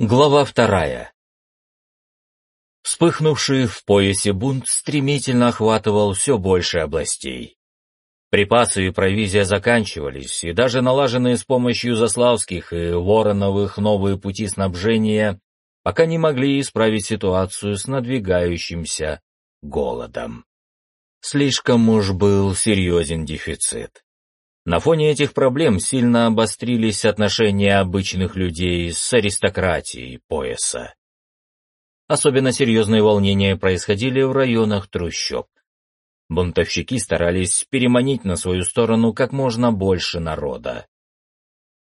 Глава вторая. Вспыхнувший в поясе бунт стремительно охватывал все больше областей. Припасы и провизия заканчивались, и даже налаженные с помощью Заславских и Вороновых новые пути снабжения пока не могли исправить ситуацию с надвигающимся голодом. Слишком уж был серьезен дефицит. На фоне этих проблем сильно обострились отношения обычных людей с аристократией пояса. Особенно серьезные волнения происходили в районах трущоб. Бунтовщики старались переманить на свою сторону как можно больше народа.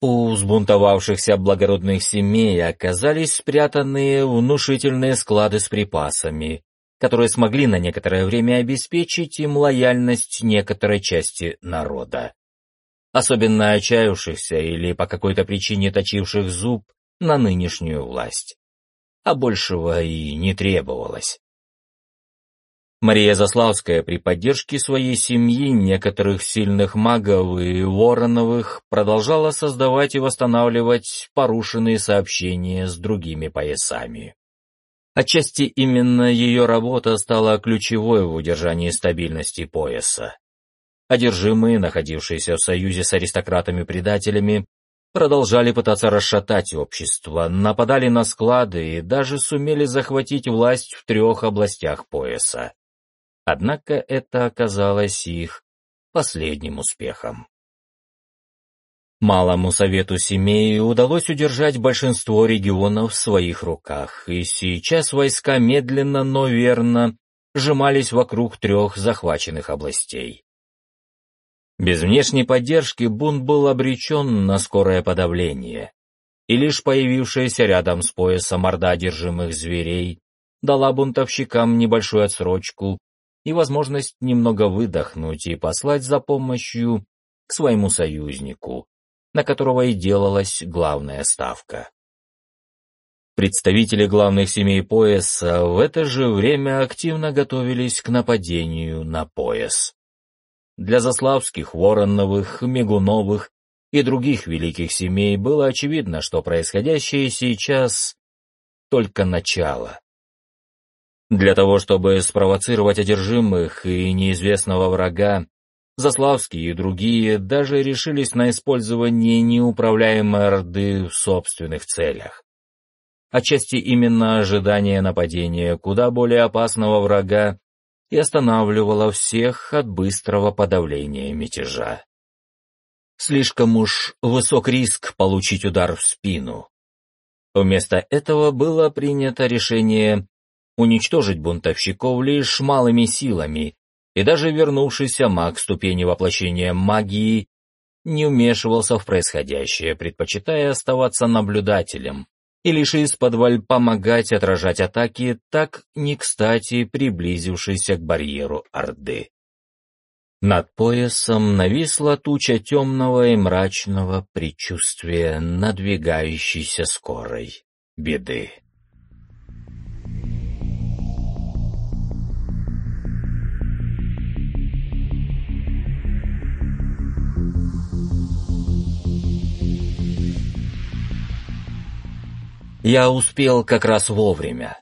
У взбунтовавшихся благородных семей оказались спрятанные внушительные склады с припасами, которые смогли на некоторое время обеспечить им лояльность некоторой части народа особенно отчаявшихся или по какой-то причине точивших зуб на нынешнюю власть. А большего и не требовалось. Мария Заславская при поддержке своей семьи, некоторых сильных магов и Вороновых продолжала создавать и восстанавливать порушенные сообщения с другими поясами. Отчасти именно ее работа стала ключевой в удержании стабильности пояса. Одержимые, находившиеся в союзе с аристократами-предателями, продолжали пытаться расшатать общество, нападали на склады и даже сумели захватить власть в трех областях пояса. Однако это оказалось их последним успехом. Малому совету семей удалось удержать большинство регионов в своих руках, и сейчас войска медленно, но верно сжимались вокруг трех захваченных областей. Без внешней поддержки бунт был обречен на скорое подавление, и лишь появившаяся рядом с поясом орда одержимых зверей дала бунтовщикам небольшую отсрочку и возможность немного выдохнуть и послать за помощью к своему союзнику, на которого и делалась главная ставка. Представители главных семей пояса в это же время активно готовились к нападению на пояс. Для Заславских, Вороновых, Мигуновых и других великих семей было очевидно, что происходящее сейчас — только начало. Для того, чтобы спровоцировать одержимых и неизвестного врага, Заславские и другие даже решились на использование неуправляемой Орды в собственных целях. Отчасти именно ожидание нападения куда более опасного врага и останавливала всех от быстрого подавления мятежа. Слишком уж высок риск получить удар в спину. Вместо этого было принято решение уничтожить бунтовщиков лишь малыми силами, и даже вернувшийся маг ступени воплощения магии не вмешивался в происходящее, предпочитая оставаться наблюдателем, и лишь из-под помогать отражать атаки, так не кстати приблизившейся к барьеру Орды. Над поясом нависла туча темного и мрачного предчувствия надвигающейся скорой беды. Я успел как раз вовремя.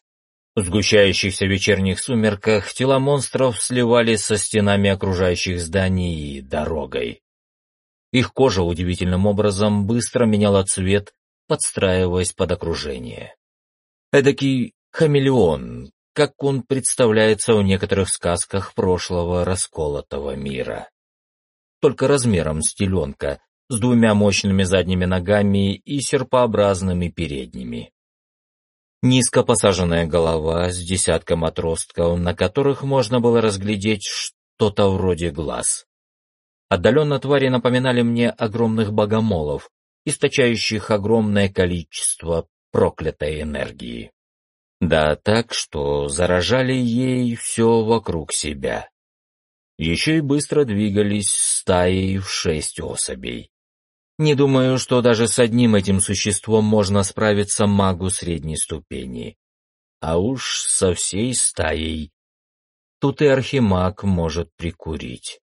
В сгущающихся вечерних сумерках тела монстров сливались со стенами окружающих зданий и дорогой. Их кожа удивительным образом быстро меняла цвет, подстраиваясь под окружение. Эдакий хамелеон, как он представляется в некоторых сказках прошлого расколотого мира. Только размером с теленка, с двумя мощными задними ногами и серпообразными передними. Низко посаженная голова с десятком отростков, на которых можно было разглядеть что-то вроде глаз. Отдаленно твари напоминали мне огромных богомолов, источающих огромное количество проклятой энергии. Да так, что заражали ей все вокруг себя. Еще и быстро двигались стаей в шесть особей. Не думаю, что даже с одним этим существом можно справиться магу средней ступени. А уж со всей стаей. Тут и архимаг может прикурить.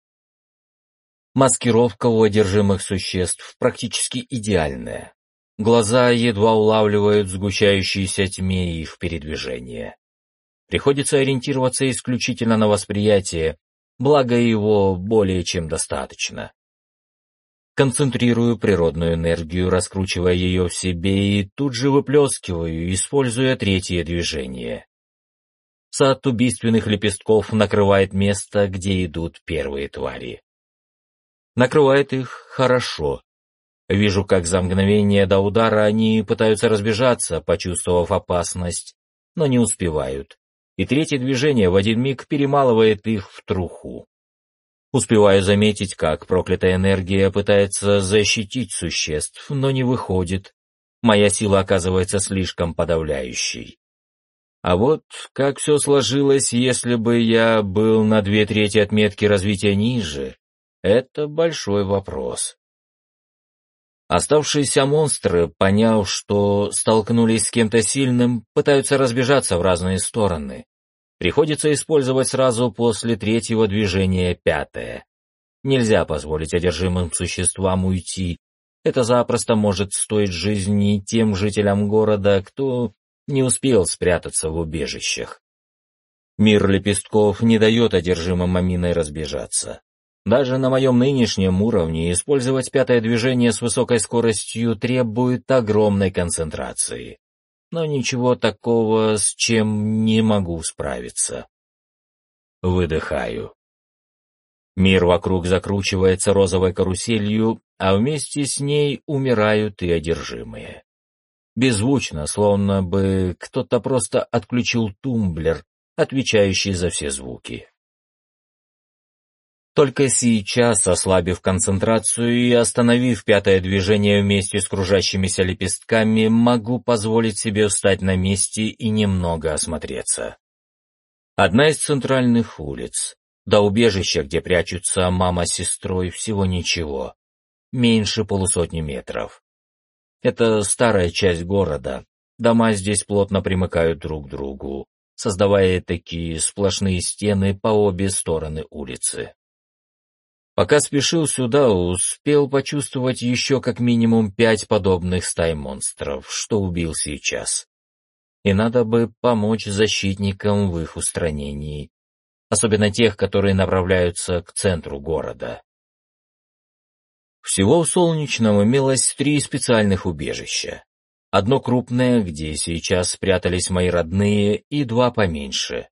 Маскировка у одержимых существ практически идеальная. Глаза едва улавливают сгущающиеся тьме их передвижения. Приходится ориентироваться исключительно на восприятие, благо его более чем достаточно. Концентрирую природную энергию, раскручивая ее в себе и тут же выплескиваю, используя третье движение. Сад убийственных лепестков накрывает место, где идут первые твари. Накрывает их хорошо. Вижу, как за мгновение до удара они пытаются разбежаться, почувствовав опасность, но не успевают и третье движение в один миг перемалывает их в труху. Успеваю заметить, как проклятая энергия пытается защитить существ, но не выходит. Моя сила оказывается слишком подавляющей. А вот как все сложилось, если бы я был на две трети отметки развития ниже, это большой вопрос. Оставшиеся монстры, поняв, что столкнулись с кем-то сильным, пытаются разбежаться в разные стороны. Приходится использовать сразу после третьего движения пятое. Нельзя позволить одержимым существам уйти. Это запросто может стоить жизни тем жителям города, кто не успел спрятаться в убежищах. Мир лепестков не дает одержимым аминой разбежаться. Даже на моем нынешнем уровне использовать пятое движение с высокой скоростью требует огромной концентрации. Но ничего такого, с чем не могу справиться. Выдыхаю. Мир вокруг закручивается розовой каруселью, а вместе с ней умирают и одержимые. Беззвучно, словно бы кто-то просто отключил тумблер, отвечающий за все звуки. Только сейчас, ослабив концентрацию и остановив пятое движение вместе с кружащимися лепестками, могу позволить себе встать на месте и немного осмотреться. Одна из центральных улиц. До убежища, где прячутся мама с сестрой, всего ничего. Меньше полусотни метров. Это старая часть города. Дома здесь плотно примыкают друг к другу, создавая такие сплошные стены по обе стороны улицы. Пока спешил сюда, успел почувствовать еще как минимум пять подобных стай монстров, что убил сейчас. И надо бы помочь защитникам в их устранении, особенно тех, которые направляются к центру города. Всего в Солнечном имелось три специальных убежища. Одно крупное, где сейчас спрятались мои родные, и два поменьше.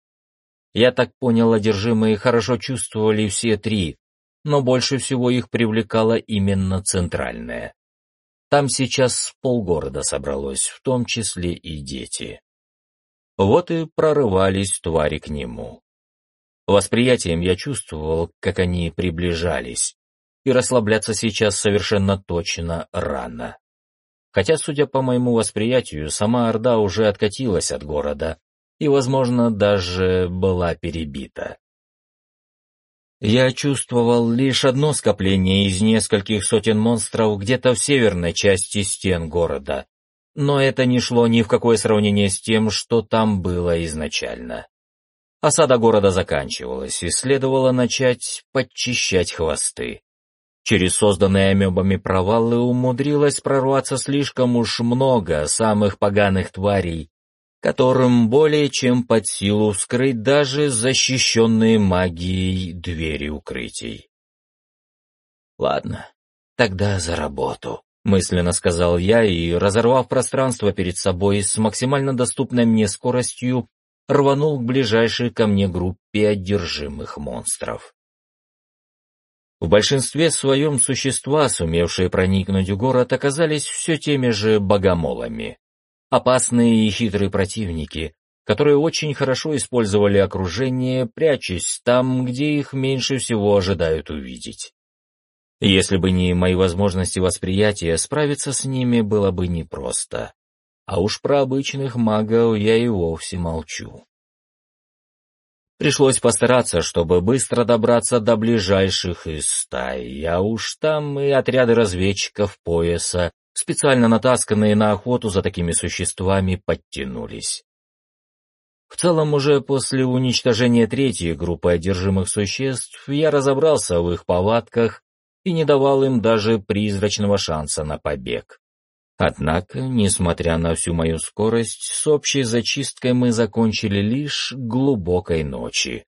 Я так понял, одержимые хорошо чувствовали все три, но больше всего их привлекало именно центральное. Там сейчас полгорода собралось, в том числе и дети. Вот и прорывались твари к нему. Восприятием я чувствовал, как они приближались, и расслабляться сейчас совершенно точно рано. Хотя, судя по моему восприятию, сама Орда уже откатилась от города и, возможно, даже была перебита. Я чувствовал лишь одно скопление из нескольких сотен монстров где-то в северной части стен города, но это не шло ни в какое сравнение с тем, что там было изначально. Осада города заканчивалась, и следовало начать подчищать хвосты. Через созданные амебами провалы умудрилось прорваться слишком уж много самых поганых тварей, которым более чем под силу вскрыть даже защищенные магией двери укрытий. «Ладно, тогда за работу», — мысленно сказал я и, разорвав пространство перед собой с максимально доступной мне скоростью, рванул к ближайшей ко мне группе одержимых монстров. В большинстве своем существа, сумевшие проникнуть в город, оказались все теми же богомолами. Опасные и хитрые противники, которые очень хорошо использовали окружение, прячась там, где их меньше всего ожидают увидеть. Если бы не мои возможности восприятия, справиться с ними было бы непросто. А уж про обычных магов я и вовсе молчу. Пришлось постараться, чтобы быстро добраться до ближайших из стай, а уж там и отряды разведчиков пояса, специально натасканные на охоту за такими существами, подтянулись. В целом, уже после уничтожения третьей группы одержимых существ, я разобрался в их повадках и не давал им даже призрачного шанса на побег. Однако, несмотря на всю мою скорость, с общей зачисткой мы закончили лишь глубокой ночи.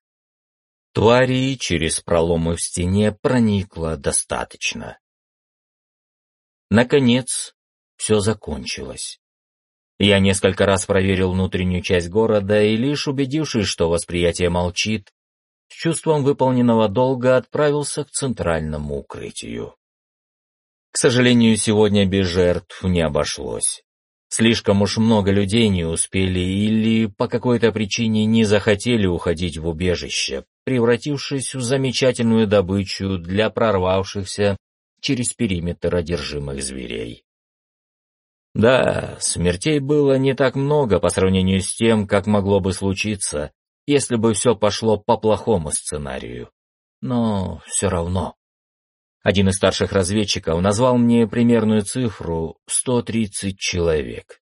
Твари через проломы в стене проникло достаточно. Наконец, все закончилось. Я несколько раз проверил внутреннюю часть города и, лишь убедившись, что восприятие молчит, с чувством выполненного долга отправился к центральному укрытию. К сожалению, сегодня без жертв не обошлось. Слишком уж много людей не успели или по какой-то причине не захотели уходить в убежище, превратившись в замечательную добычу для прорвавшихся через периметр одержимых зверей. Да, смертей было не так много по сравнению с тем, как могло бы случиться, если бы все пошло по плохому сценарию. Но все равно. Один из старших разведчиков назвал мне примерную цифру — 130 человек.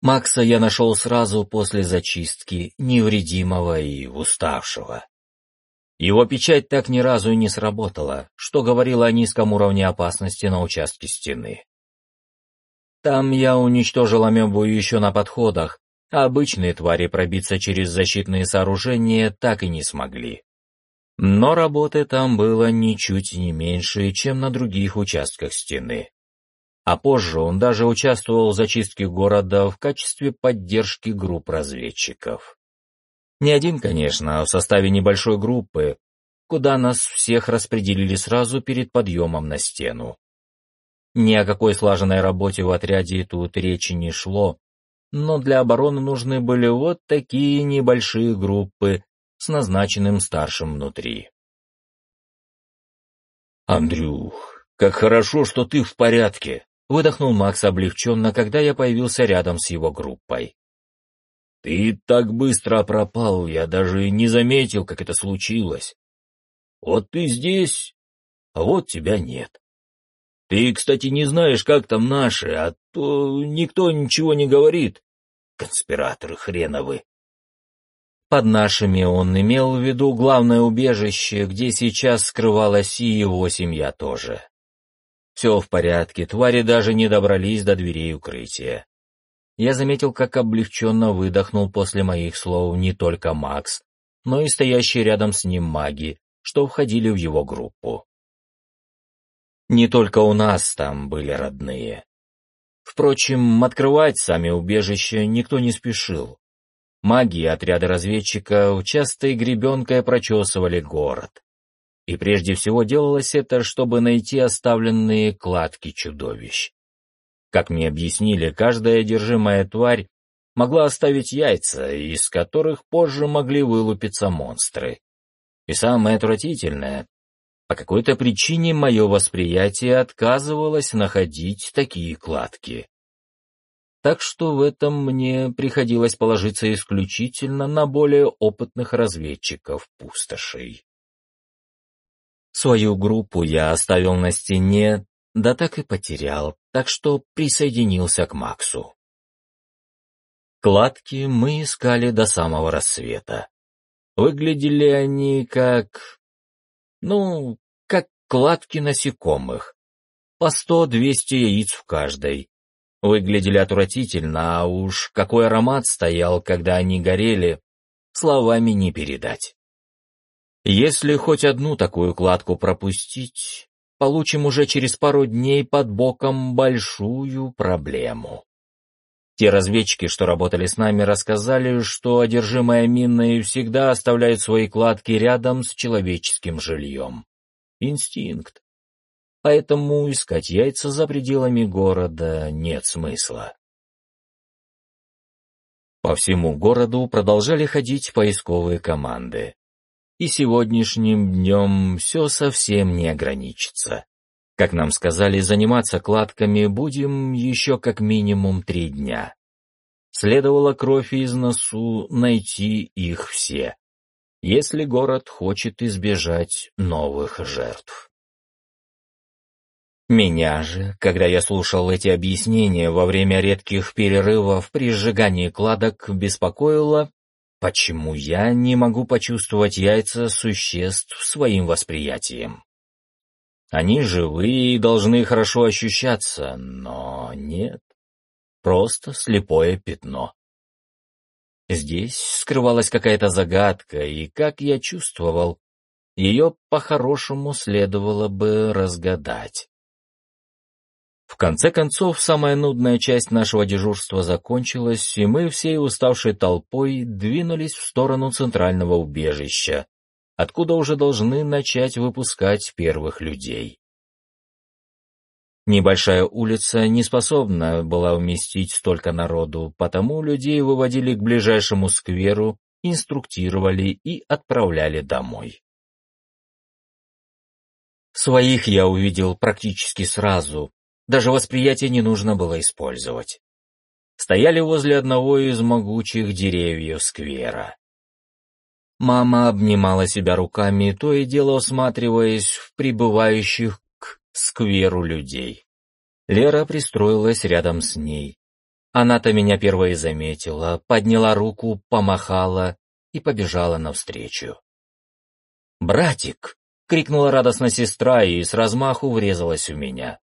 Макса я нашел сразу после зачистки, невредимого и уставшего. Его печать так ни разу и не сработала, что говорило о низком уровне опасности на участке стены. Там я уничтожил амебу еще на подходах, а обычные твари пробиться через защитные сооружения так и не смогли. Но работы там было ничуть не меньше, чем на других участках стены. А позже он даже участвовал в зачистке города в качестве поддержки групп разведчиков. Не один, конечно, а в составе небольшой группы, куда нас всех распределили сразу перед подъемом на стену. Ни о какой слаженной работе в отряде тут речи не шло, но для обороны нужны были вот такие небольшие группы, с назначенным старшим внутри. «Андрюх, как хорошо, что ты в порядке!» — выдохнул Макс облегченно, когда я появился рядом с его группой. «Ты так быстро пропал, я даже не заметил, как это случилось. Вот ты здесь, а вот тебя нет. Ты, кстати, не знаешь, как там наши, а то никто ничего не говорит. Конспираторы хреновы. Под нашими он имел в виду главное убежище, где сейчас скрывалась и его семья тоже. Все в порядке, твари даже не добрались до дверей укрытия. Я заметил, как облегченно выдохнул после моих слов не только Макс, но и стоящие рядом с ним маги, что входили в его группу. Не только у нас там были родные. Впрочем, открывать сами убежища никто не спешил. Маги и отряды разведчиков часто гребенкой прочесывали город. И прежде всего делалось это, чтобы найти оставленные кладки чудовищ. Как мне объяснили, каждая одержимая тварь могла оставить яйца, из которых позже могли вылупиться монстры. И самое отвратительное, по какой-то причине мое восприятие отказывалось находить такие кладки так что в этом мне приходилось положиться исключительно на более опытных разведчиков пустошей. Свою группу я оставил на стене, да так и потерял, так что присоединился к Максу. Кладки мы искали до самого рассвета. Выглядели они как... ну, как кладки насекомых. По сто-двести яиц в каждой, выглядели отвратительно, а уж какой аромат стоял, когда они горели, словами не передать. Если хоть одну такую кладку пропустить, получим уже через пару дней под боком большую проблему. Те разведчики, что работали с нами, рассказали, что одержимые миной всегда оставляют свои кладки рядом с человеческим жильем. Инстинкт поэтому искать яйца за пределами города нет смысла. По всему городу продолжали ходить поисковые команды. И сегодняшним днем все совсем не ограничится. Как нам сказали, заниматься кладками будем еще как минимум три дня. Следовало кровь из носу найти их все, если город хочет избежать новых жертв. Меня же, когда я слушал эти объяснения во время редких перерывов при сжигании кладок, беспокоило, почему я не могу почувствовать яйца существ своим восприятием. Они живые и должны хорошо ощущаться, но нет. Просто слепое пятно. Здесь скрывалась какая-то загадка, и, как я чувствовал, ее по-хорошему следовало бы разгадать. В конце концов, самая нудная часть нашего дежурства закончилась, и мы всей уставшей толпой двинулись в сторону центрального убежища, откуда уже должны начать выпускать первых людей. Небольшая улица не способна была вместить столько народу, потому людей выводили к ближайшему скверу, инструктировали и отправляли домой. Своих я увидел практически сразу, даже восприятие не нужно было использовать. Стояли возле одного из могучих деревьев сквера. Мама обнимала себя руками, то и дело осматриваясь в прибывающих к скверу людей. Лера пристроилась рядом с ней. Она-то меня первой заметила, подняла руку, помахала и побежала навстречу. «Братик!» — крикнула радостно сестра и с размаху врезалась в меня.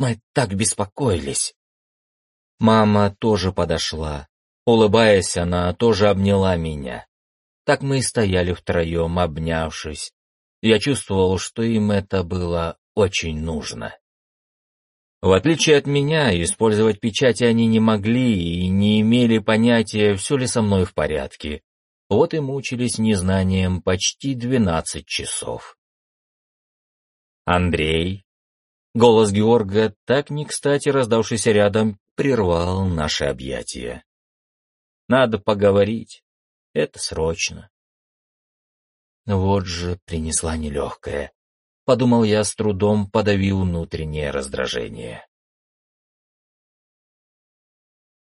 «Мы так беспокоились!» Мама тоже подошла. Улыбаясь, она тоже обняла меня. Так мы и стояли втроем, обнявшись. Я чувствовал, что им это было очень нужно. В отличие от меня, использовать печати они не могли и не имели понятия, все ли со мной в порядке. Вот и мучились незнанием почти двенадцать часов. Андрей. Голос Георга, так не кстати раздавшийся рядом, прервал наше объятие. Надо поговорить. Это срочно. Вот же принесла нелегкая. Подумал я с трудом, подавив внутреннее раздражение.